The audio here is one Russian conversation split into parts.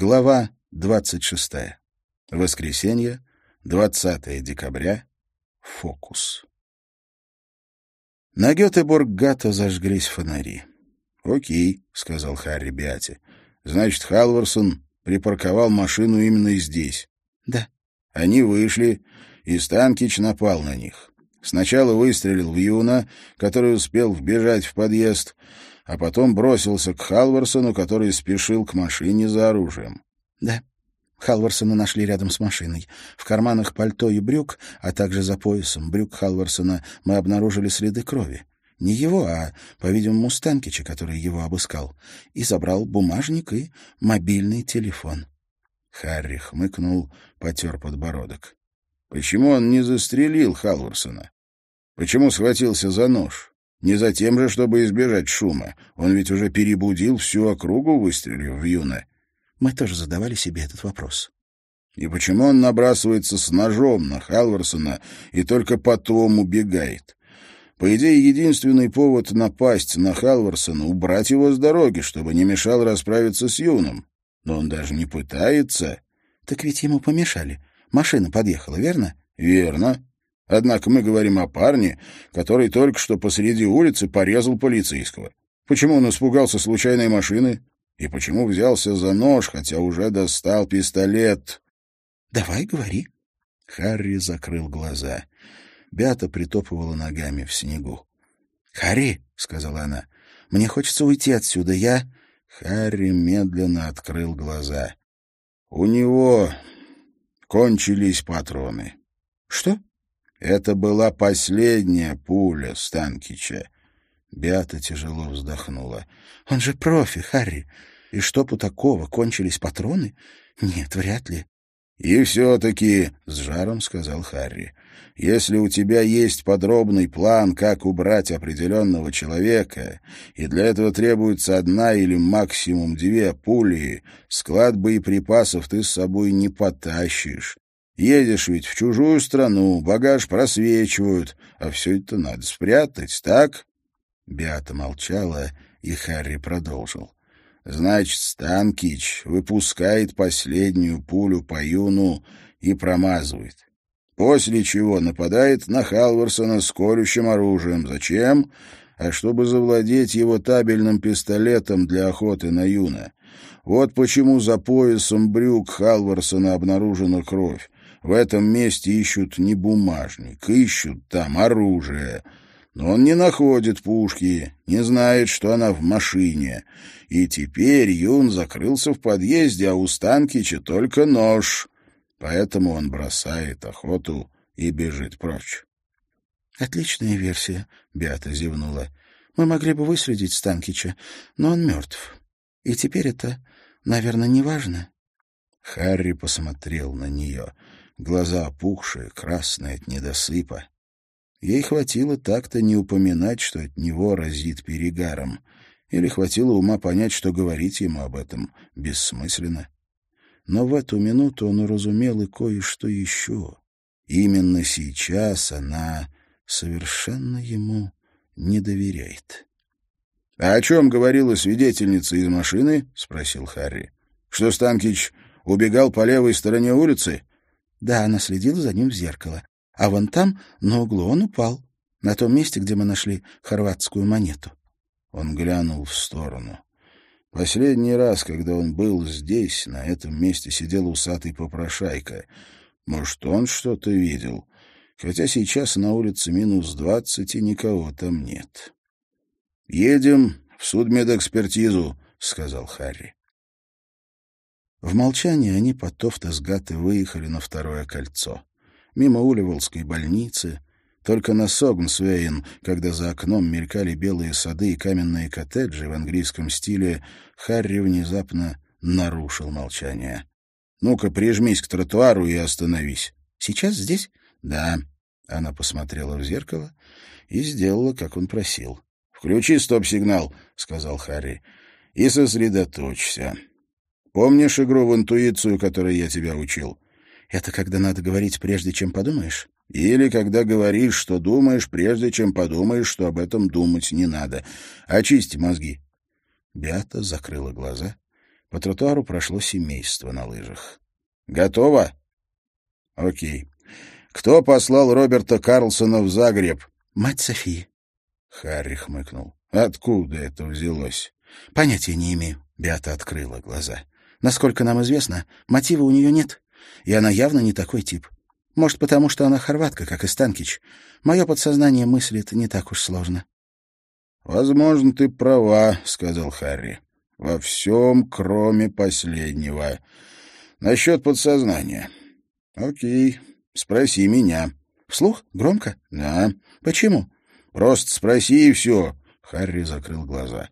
Глава 26. Воскресенье, 20 декабря. Фокус. На Гетеборг-Гата зажглись фонари. «Окей», — сказал Харри Биати. «Значит, Халварсон припарковал машину именно здесь». «Да». Они вышли, и Станкич напал на них. Сначала выстрелил в Юна, который успел вбежать в подъезд, а потом бросился к Халварсону, который спешил к машине за оружием. — Да. Халварсона нашли рядом с машиной. В карманах пальто и брюк, а также за поясом брюк Халварсона мы обнаружили следы крови. Не его, а, по-видимому, Станкича, который его обыскал. И забрал бумажник и мобильный телефон. Харри хмыкнул, потер подбородок. Почему он не застрелил Халварсона? Почему схватился за нож? Не за тем же, чтобы избежать шума. Он ведь уже перебудил всю округу, выстрелив в Юна. Мы тоже задавали себе этот вопрос. И почему он набрасывается с ножом на Халварсона и только потом убегает? По идее, единственный повод напасть на Халварсона — убрать его с дороги, чтобы не мешал расправиться с Юном. Но он даже не пытается. Так ведь ему помешали. Машина подъехала, верно? Верно. Однако мы говорим о парне, который только что посреди улицы порезал полицейского. Почему он испугался случайной машины? И почему взялся за нож, хотя уже достал пистолет? — Давай, говори. Харри закрыл глаза. Бята притопывала ногами в снегу. — Харри, — сказала она, — мне хочется уйти отсюда. Я... Харри медленно открыл глаза. У него кончились патроны. — Что? Это была последняя пуля Станкича. Беата тяжело вздохнула. — Он же профи, Харри. И что по такого, кончились патроны? Нет, вряд ли. — И все-таки, — с жаром сказал Харри, — если у тебя есть подробный план, как убрать определенного человека, и для этого требуется одна или максимум две пули, склад боеприпасов ты с собой не потащишь. Едешь ведь в чужую страну, багаж просвечивают, а все это надо спрятать, так? Беата молчала, и Харри продолжил. Значит, Станкич выпускает последнюю пулю по юну и промазывает. После чего нападает на Халварсона с колющим оружием. Зачем? А чтобы завладеть его табельным пистолетом для охоты на юна. Вот почему за поясом брюк Халварсона обнаружена кровь. В этом месте ищут не бумажник, ищут там оружие. Но он не находит пушки, не знает, что она в машине. И теперь Юн закрылся в подъезде, а у Станкича только нож. Поэтому он бросает охоту и бежит прочь. — Отличная версия, — Беата зевнула. — Мы могли бы выследить Станкича, но он мертв. И теперь это, наверное, не важно. Харри посмотрел на нее — глаза опухшие, красные от недосыпа. Ей хватило так-то не упоминать, что от него разит перегаром, или хватило ума понять, что говорить ему об этом бессмысленно. Но в эту минуту он уразумел и кое-что еще. Именно сейчас она совершенно ему не доверяет. — А о чем говорила свидетельница из машины? — спросил Харри. — Что Станкич убегал по левой стороне улицы? Да, она следила за ним в зеркало. А вон там, на углу, он упал. На том месте, где мы нашли хорватскую монету. Он глянул в сторону. Последний раз, когда он был здесь, на этом месте сидел усатый попрошайка. Может, он что-то видел. Хотя сейчас на улице минус двадцать, и никого там нет. — Едем в судмедэкспертизу, — сказал Харри. В молчании они по Тофтасгаты выехали на второе кольцо. Мимо Уливолской больницы, только на Согнсвейн, когда за окном мелькали белые сады и каменные коттеджи в английском стиле, Харри внезапно нарушил молчание. «Ну-ка, прижмись к тротуару и остановись». «Сейчас здесь?» «Да». Она посмотрела в зеркало и сделала, как он просил. «Включи стоп-сигнал», — сказал Харри, — «и сосредоточься. Помнишь игру в интуицию, которой я тебя учил? Это когда надо говорить, прежде чем подумаешь? Или когда говоришь, что думаешь, прежде чем подумаешь, что об этом думать не надо. Очисти мозги. Беата закрыла глаза По тротуару прошло семейство на лыжах. «Готово?» «Окей. Кто послал Роберта Карлсона в Загреб?» «Мать Софии». Харри хмыкнул. «Откуда это взялось?» «Понятия не имею». Беата открыла глаза. «Насколько нам известно, мотива у нее нет, и она явно не такой тип. Может, потому что она хорватка, как и Станкич. Мое подсознание мыслит не так уж сложно». «Возможно, ты права», — сказал Харри. «Во всем, кроме последнего. Насчет подсознания. Окей, спроси меня». «Вслух? Громко?» «Да». «Почему?» «Просто спроси, и все». Харри закрыл глаза.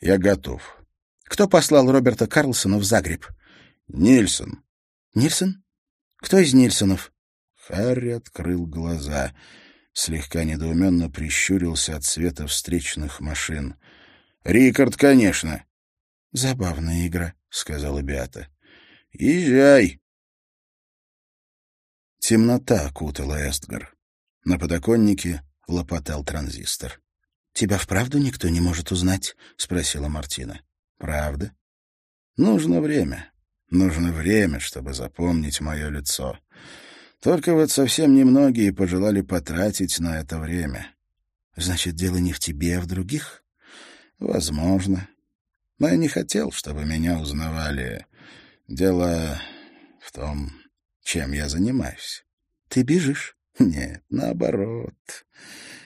«Я готов». «Кто послал Роберта Карлсона в Загреб?» «Нильсон». «Нильсон? Кто из Нильсонов?» Харри открыл глаза слегка недоуменно прищурился от света встречных машин. «Рикард, конечно!» «Забавная игра», — сказала Беата. «Езжай!» Темнота окутала Эстгар. На подоконнике лопотал транзистор. «Тебя вправду никто не может узнать?» — спросила Мартина. «Правда? Нужно время. Нужно время, чтобы запомнить мое лицо. Только вот совсем немногие пожелали потратить на это время. Значит, дело не в тебе, а в других? Возможно. Но я не хотел, чтобы меня узнавали. Дело в том, чем я занимаюсь. Ты бежишь? Нет, наоборот.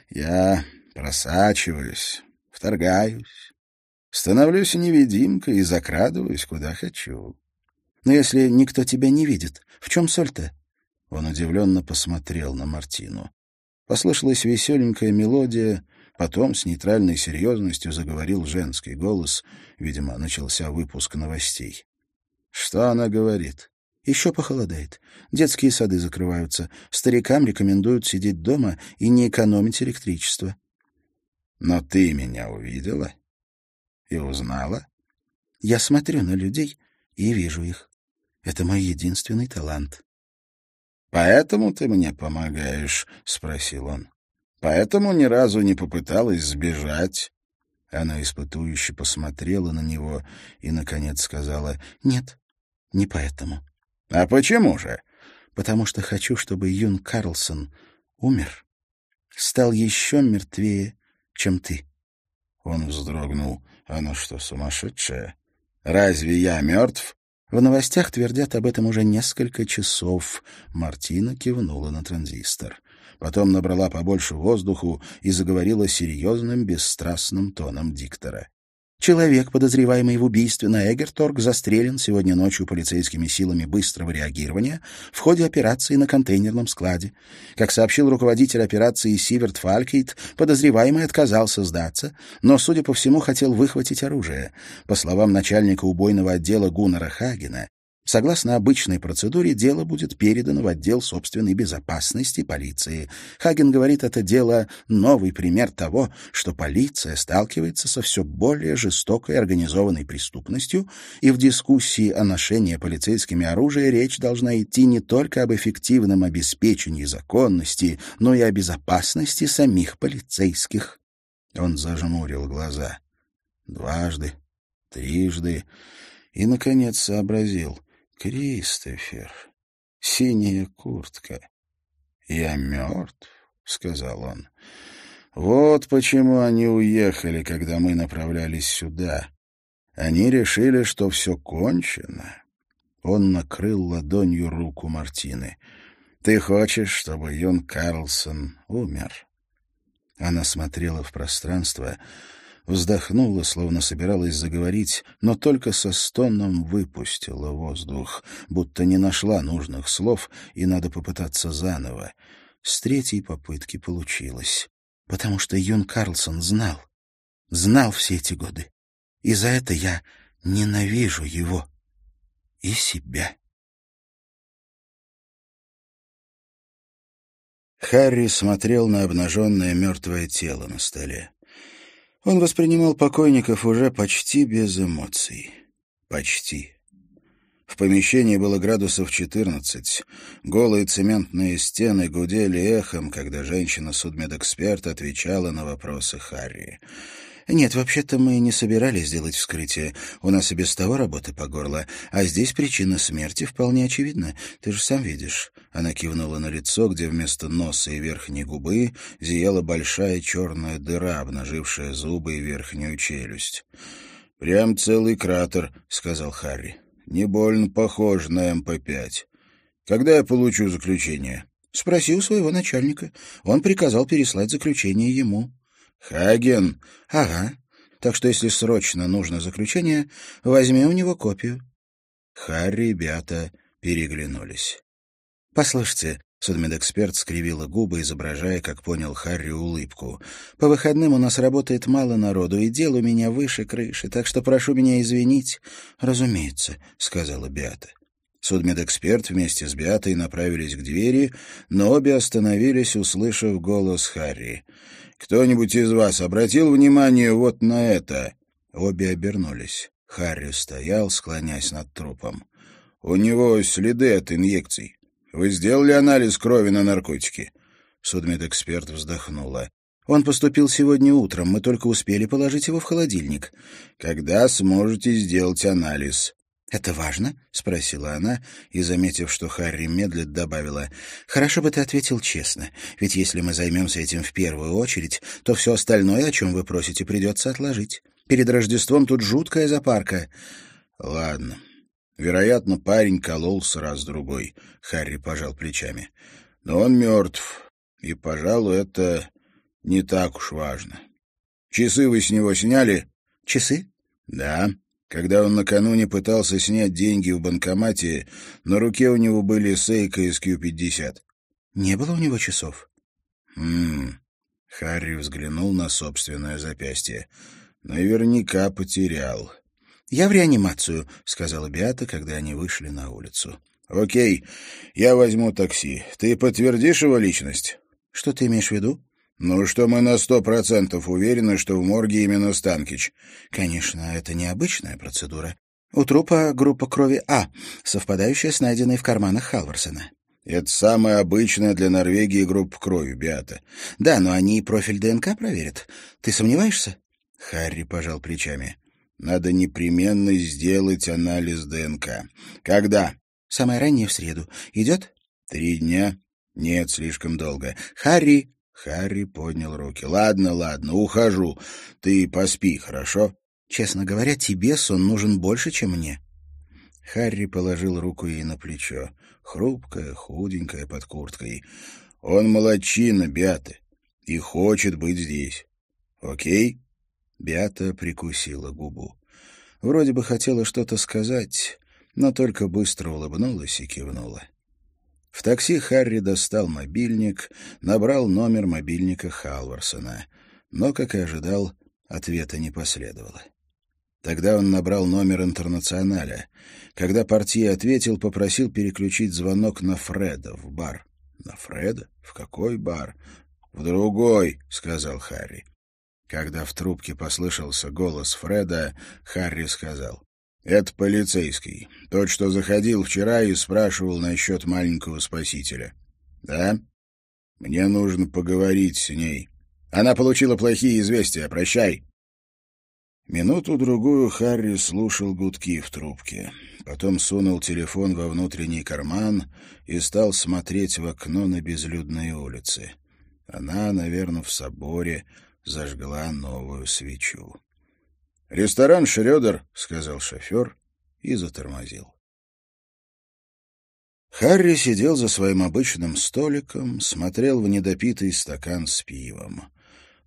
Я просачиваюсь, вторгаюсь, становлюсь невидимкой и закрадываюсь, куда хочу. Но если никто тебя не видит, в чем соль-то? Он удивленно посмотрел на Мартину. Послышалась веселенькая мелодия, потом с нейтральной серьезностью заговорил женский голос. Видимо, начался выпуск новостей. Что она говорит? Еще похолодает. Детские сады закрываются. Старикам рекомендуют сидеть дома и не экономить электричество. Но ты меня увидела и узнала? Я смотрю на людей и вижу их. Это мой единственный талант. «Поэтому ты мне помогаешь?» — спросил он. «Поэтому ни разу не попыталась сбежать?» Она испытующе посмотрела на него и, наконец, сказала «Нет, не поэтому». «А почему же?» «Потому что хочу, чтобы Юн Карлсон умер, стал еще мертвее, чем ты». Он вздрогнул. «Она что, сумасшедшая? Разве я мертв?» В новостях твердят об этом уже несколько часов. Мартина кивнула на транзистор. Потом набрала побольше воздуху и заговорила серьезным, бесстрастным тоном диктора. Человек, подозреваемый в убийстве на Эгерторг, застрелен сегодня ночью полицейскими силами быстрого реагирования в ходе операции на контейнерном складе. Как сообщил руководитель операции Сиверт Фалькейт, подозреваемый отказался сдаться, но, судя по всему, хотел выхватить оружие. По словам начальника убойного отдела Гуннера Хагена, Согласно обычной процедуре, дело будет передано в отдел собственной безопасности полиции. Хаген говорит, это дело — новый пример того, что полиция сталкивается со все более жестокой организованной преступностью, и в дискуссии о ношении полицейскими оружия речь должна идти не только об эффективном обеспечении законности, но и о безопасности самих полицейских. Он зажмурил глаза. Дважды, трижды и, наконец, сообразил — Кристофер, синяя куртка. Я мертв, — сказал он. Вот почему они уехали, когда мы направлялись сюда. Они решили, что все кончено. Он накрыл ладонью руку Мартины. «Ты хочешь, чтобы Юн Карлсон умер?» Она смотрела в пространство, вздохнула, словно собиралась заговорить, но только со стоном выпустила воздух, будто не нашла нужных слов, и надо попытаться заново. С третьей попытки получилось. Потому что Юн Карлсон знал. Знал все эти годы. И за это я ненавижу его и себя. Харри смотрел на обнаженное мертвое тело на столе. Он воспринимал покойников уже почти без эмоций. Почти. В помещении было градусов 14. Голые цементные стены гудели эхом, когда женщина-судмедэксперт отвечала на вопросы Харри. «Нет, вообще-то мы не собирались делать вскрытие. У нас и без того работы по горло. А здесь причина смерти вполне очевидна. Ты же сам видишь». Она кивнула на лицо, где вместо носа и верхней губы зияла большая черная дыра, обнажившая зубы и верхнюю челюсть. «Прям целый кратер», — сказал Харри. «Не больно похож на МП-5. Когда я получу заключение?» «Спроси у своего начальника. Он приказал переслать заключение ему». «Хаген?» «Ага. Так что, если срочно нужно заключение, возьми у него копию». Харри Беата переглянулись. «Послушайте», — судмедэксперт скривила губы, изображая, как понял Харри, улыбку. «По выходным у нас работает мало народу, и дел у меня выше крыши, так что прошу меня извинить». «Разумеется», — сказала Беата. Судмедэксперт вместе с Беатой направились к двери, но обе остановились, услышав голос Харри. «Кто-нибудь из вас обратил внимание вот на это?» Обе обернулись. Харри стоял, склонясь над трупом. «У него следы от инъекций. Вы сделали анализ крови на наркотики?» Судмедэксперт вздохнула. «Он поступил сегодня утром. Мы только успели положить его в холодильник». «Когда сможете сделать анализ?» «Это важно?» — спросила она и, заметив, что Харри медлит, добавила. «Хорошо бы ты ответил честно, ведь если мы займемся этим в первую очередь, то все остальное, о чем вы просите, придется отложить. Перед Рождеством тут жуткая запарка». «Ладно. Вероятно, парень кололся раз-другой», — Харри пожал плечами. «Но он мертв, и, пожалуй, это не так уж важно. Часы вы с него сняли?» «Часы?» «Да». Когда он накануне пытался снять деньги в банкомате, на руке у него были Сейка из Q-50. Не было у него часов? Хм. Харри взглянул на собственное запястье. Наверняка потерял. «Я в реанимацию», — сказала Биата, когда они вышли на улицу. «Окей, я возьму такси. Ты подтвердишь его личность?» «Что ты имеешь в виду?» «Ну, что мы на сто процентов уверены, что в морге именно Станкич». «Конечно, это необычная процедура. У трупа группа крови А, совпадающая с найденной в карманах Халварсона». «Это самая обычная для Норвегии группа крови, Биата». «Да, но они профиль ДНК проверят. Ты сомневаешься?» Харри пожал плечами. «Надо непременно сделать анализ ДНК. Когда?» «Самое раннее в среду. Идет?» «Три дня?» «Нет, слишком долго». «Харри!» Харри поднял руки. «Ладно, ладно, ухожу. Ты поспи, хорошо?» «Честно говоря, тебе сон нужен больше, чем мне». Харри положил руку ей на плечо. Хрупкая, худенькая, под курткой. «Он молодчина, Беата, и хочет быть здесь. Окей?» Беата прикусила губу. Вроде бы хотела что-то сказать, но только быстро улыбнулась и кивнула. В такси Харри достал мобильник, набрал номер мобильника Халварсона, но, как и ожидал, ответа не последовало. Тогда он набрал номер интернационаля. Когда партия ответил, попросил переключить звонок на Фреда в бар. «На Фреда? В какой бар?» «В другой», — сказал Харри. Когда в трубке послышался голос Фреда, Харри сказал. «Это полицейский. Тот, что заходил вчера и спрашивал насчет маленького спасителя. Да? Мне нужно поговорить с ней. Она получила плохие известия. Прощай». Минуту-другую Харри слушал гудки в трубке. Потом сунул телефон во внутренний карман и стал смотреть в окно на безлюдные улицы. Она, наверное, в соборе зажгла новую свечу. «Ресторан Шрёдер», — сказал шофер и затормозил. Харри сидел за своим обычным столиком, смотрел в недопитый стакан с пивом.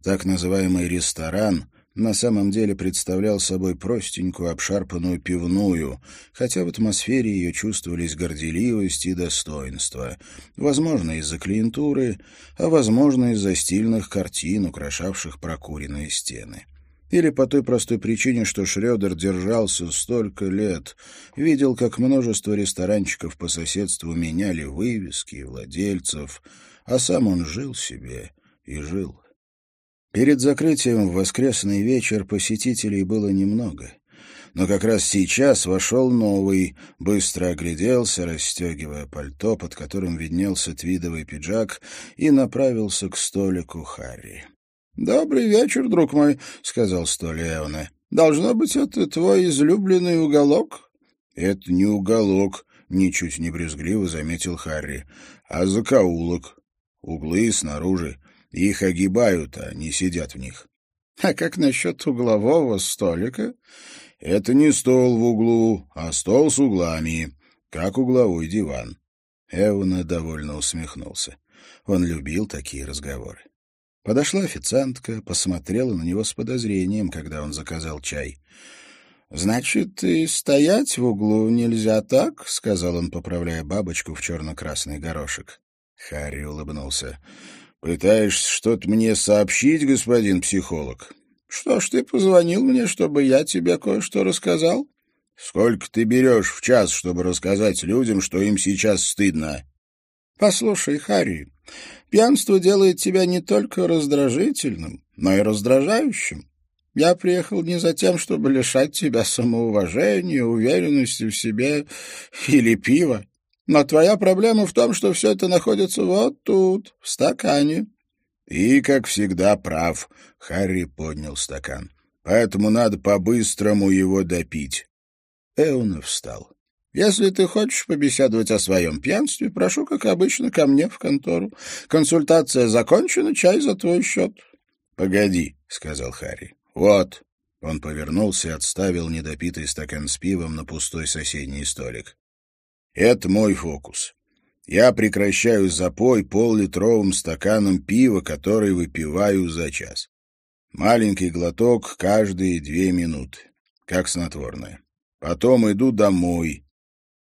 Так называемый ресторан на самом деле представлял собой простенькую обшарпанную пивную, хотя в атмосфере ее чувствовались горделивость и достоинство, возможно, из-за клиентуры, а возможно, из-за стильных картин, украшавших прокуренные стены. Или по той простой причине, что Шрёдер держался столько лет, видел, как множество ресторанчиков по соседству меняли вывески и владельцев, а сам он жил себе и жил. Перед закрытием в воскресный вечер посетителей было немного. Но как раз сейчас вошел новый, быстро огляделся, расстегивая пальто, под которым виднелся твидовый пиджак, и направился к столику Харри. «Добрый вечер, друг мой», — сказал Столи Эвна. «Должно быть, это твой излюбленный уголок?» «Это не уголок», — ничуть не брезгливо заметил Харри, — «а закоулок. Углы снаружи. Их огибают, а не сидят в них». «А как насчет углового столика?» «Это не стол в углу, а стол с углами, как угловой диван». Эвна довольно усмехнулся. Он любил такие разговоры. Подошла официантка, посмотрела на него с подозрением, когда он заказал чай. «Значит, и стоять в углу нельзя так?» — сказал он, поправляя бабочку в черно-красный горошек. Харри улыбнулся. «Пытаешься что-то мне сообщить, господин психолог?» «Что ж, ты позвонил мне, чтобы я тебе кое-что рассказал?» «Сколько ты берешь в час, чтобы рассказать людям, что им сейчас стыдно?» «Послушай, Харри, Пьянство делает тебя не только раздражительным, но и раздражающим. Я приехал не за тем, чтобы лишать тебя самоуважения, уверенности в себе или пива. Но твоя проблема в том, что все это находится вот тут, в стакане. И, как всегда, прав. Харри поднял стакан. Поэтому надо по-быстрому его допить. Эуна встал. Если ты хочешь побеседовать о своем пьянстве, прошу, как обычно, ко мне в контору. Консультация закончена, чай за твой счет. — Погоди, — сказал Харри. — Вот. Он повернулся и отставил недопитый стакан с пивом на пустой соседний столик. — Это мой фокус. Я прекращаю запой пол-литровым стаканом пива, который выпиваю за час. Маленький глоток каждые две минуты, как снотворное. Потом иду домой,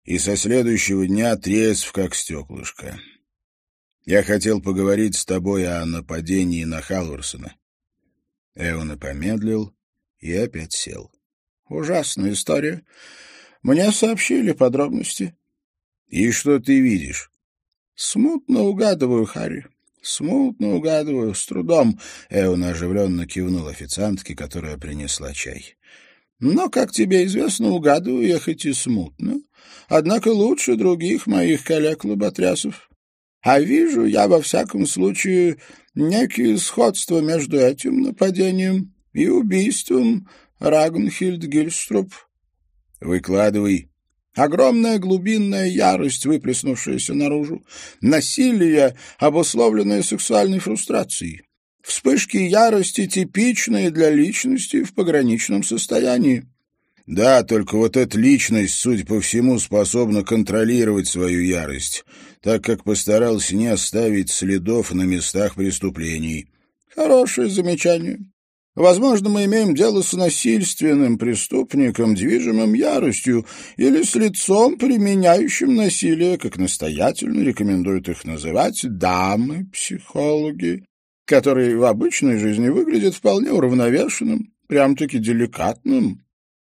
и со следующего дня трезв, как стеклышко. Я хотел поговорить с тобой о нападении на Халварсона. Эвана помедлил и опять сел. — Ужасная история. Мне сообщили подробности. — И что ты видишь? — Смутно угадываю, Харри. Смутно угадываю, с трудом. Эвана оживленно кивнул официантке, которая принесла чай. — Но, как тебе известно, угадываю я хоть и смутно однако лучше других моих коллег-лоботрясов. А вижу я, во всяком случае, некие сходства между этим нападением и убийством Рагнхильд Гильструп. Выкладывай. Огромная глубинная ярость, выплеснувшаяся наружу. Насилие, обусловленное сексуальной фрустрацией. Вспышки ярости, типичные для личности в пограничном состоянии. Да, только вот эта личность, судя по всему, способна контролировать свою ярость, так как постарался не оставить следов на местах преступлений. Хорошее замечание. Возможно, мы имеем дело с насильственным преступником, движимым яростью, или с лицом, применяющим насилие, как настоятельно рекомендуют их называть дамы-психологи, которые в обычной жизни выглядят вполне уравновешенным, прям-таки деликатным.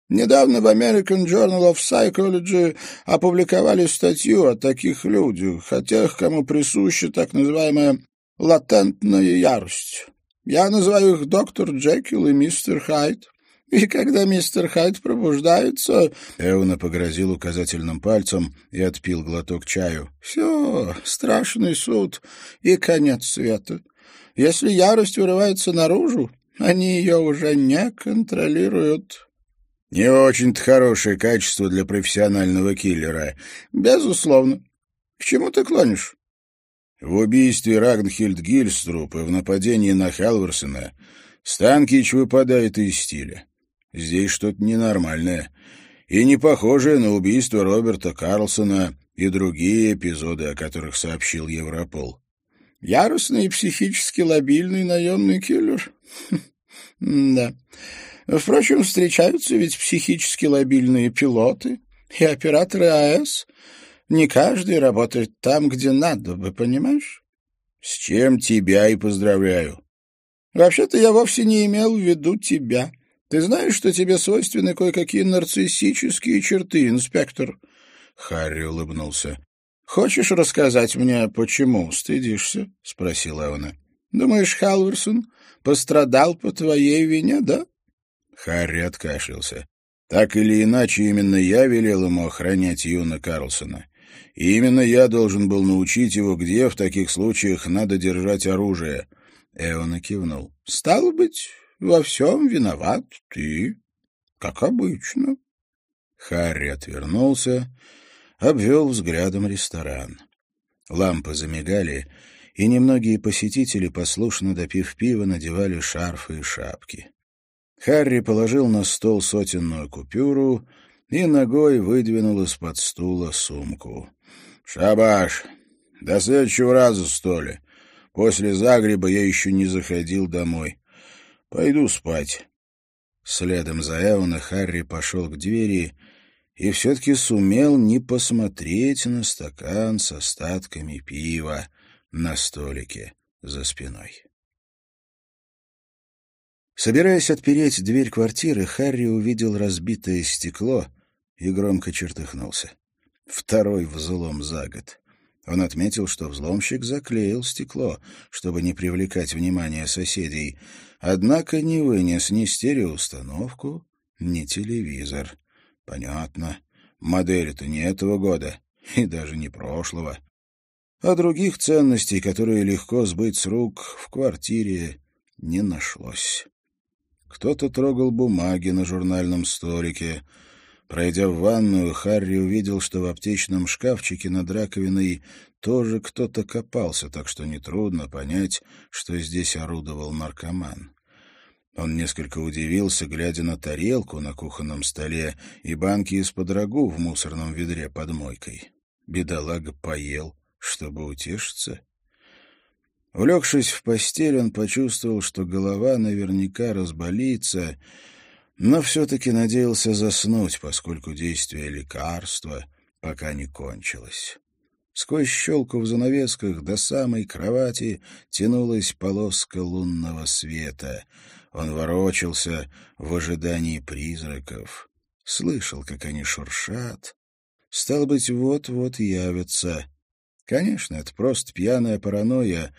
Недавно в American Journal of Psychology опубликовали статью о таких людях, о тех, кому присуща так называемая латентная ярость. Я называю их доктор Джекил и мистер Хайд. И когда мистер Хайд пробуждается... Эвна погрозил указательным пальцем и отпил глоток чаю. Все, страшный суд и конец света. Если ярость вырывается наружу, они ее уже не контролируют. Не очень-то хорошее качество для профессионального киллера. Безусловно. К чему ты клонишь? В убийстве Рагнхильд Гильструп и в нападении на Халварсона Станкич выпадает из стиля. Здесь что-то ненормальное и не похожее на убийство Роберта Карлсона и другие эпизоды, о которых сообщил Европол. Яростный и психически лобильный наемный киллер? Да. Впрочем, встречаются ведь психически лобильные пилоты и операторы АЭС. Не каждый работает там, где надо, вы понимаешь? С чем тебя и поздравляю. Вообще-то я вовсе не имел в виду тебя. Ты знаешь, что тебе свойственны кое-какие нарциссические черты, инспектор? Харри улыбнулся. «Хочешь рассказать мне, почему стыдишься?» — спросила она. «Думаешь, Халверсон пострадал по твоей вине, да?» Харри откашлялся. Так или иначе, именно я велел ему охранять Юна Карлсона. И именно я должен был научить его, где в таких случаях надо держать оружие. Эона кивнул. Стало быть, во всем виноват ты, как обычно. Харри отвернулся, обвел взглядом ресторан. Лампы замигали, и немногие посетители, послушно допив пива, надевали шарфы и шапки. Харри положил на стол сотенную купюру и ногой выдвинул из-под стула сумку. — Шабаш! До следующего раза, что ли? После Загреба я еще не заходил домой. Пойду спать. Следом за Эвана Харри пошел к двери и все-таки сумел не посмотреть на стакан с остатками пива на столике за спиной. Собираясь отпереть дверь квартиры, Харри увидел разбитое стекло и громко чертыхнулся. Второй взлом за год. Он отметил, что взломщик заклеил стекло, чтобы не привлекать внимание соседей, однако не вынес ни стереоустановку, ни телевизор. Понятно. Модель-то не этого года, и даже не прошлого. А других ценностей, которые легко сбыть с рук, в квартире не нашлось. Кто-то трогал бумаги на журнальном столике — Пройдя в ванную, Харри увидел, что в аптечном шкафчике над раковиной тоже кто-то копался, так что нетрудно понять, что здесь орудовал наркоман. Он несколько удивился, глядя на тарелку на кухонном столе и банки из-под рагу в мусорном ведре под мойкой. Бедолага поел, чтобы утешиться. Улегшись в постель, он почувствовал, что голова наверняка разболится, но все-таки надеялся заснуть, поскольку действие лекарства пока не кончилось. Сквозь щелку в занавесках до самой кровати тянулась полоска лунного света. Он ворочался в ожидании призраков, слышал, как они шуршат. Стал быть, вот-вот явятся. Конечно, это просто пьяная паранойя,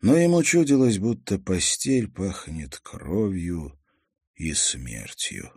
но ему чудилось, будто постель пахнет кровью и смертью.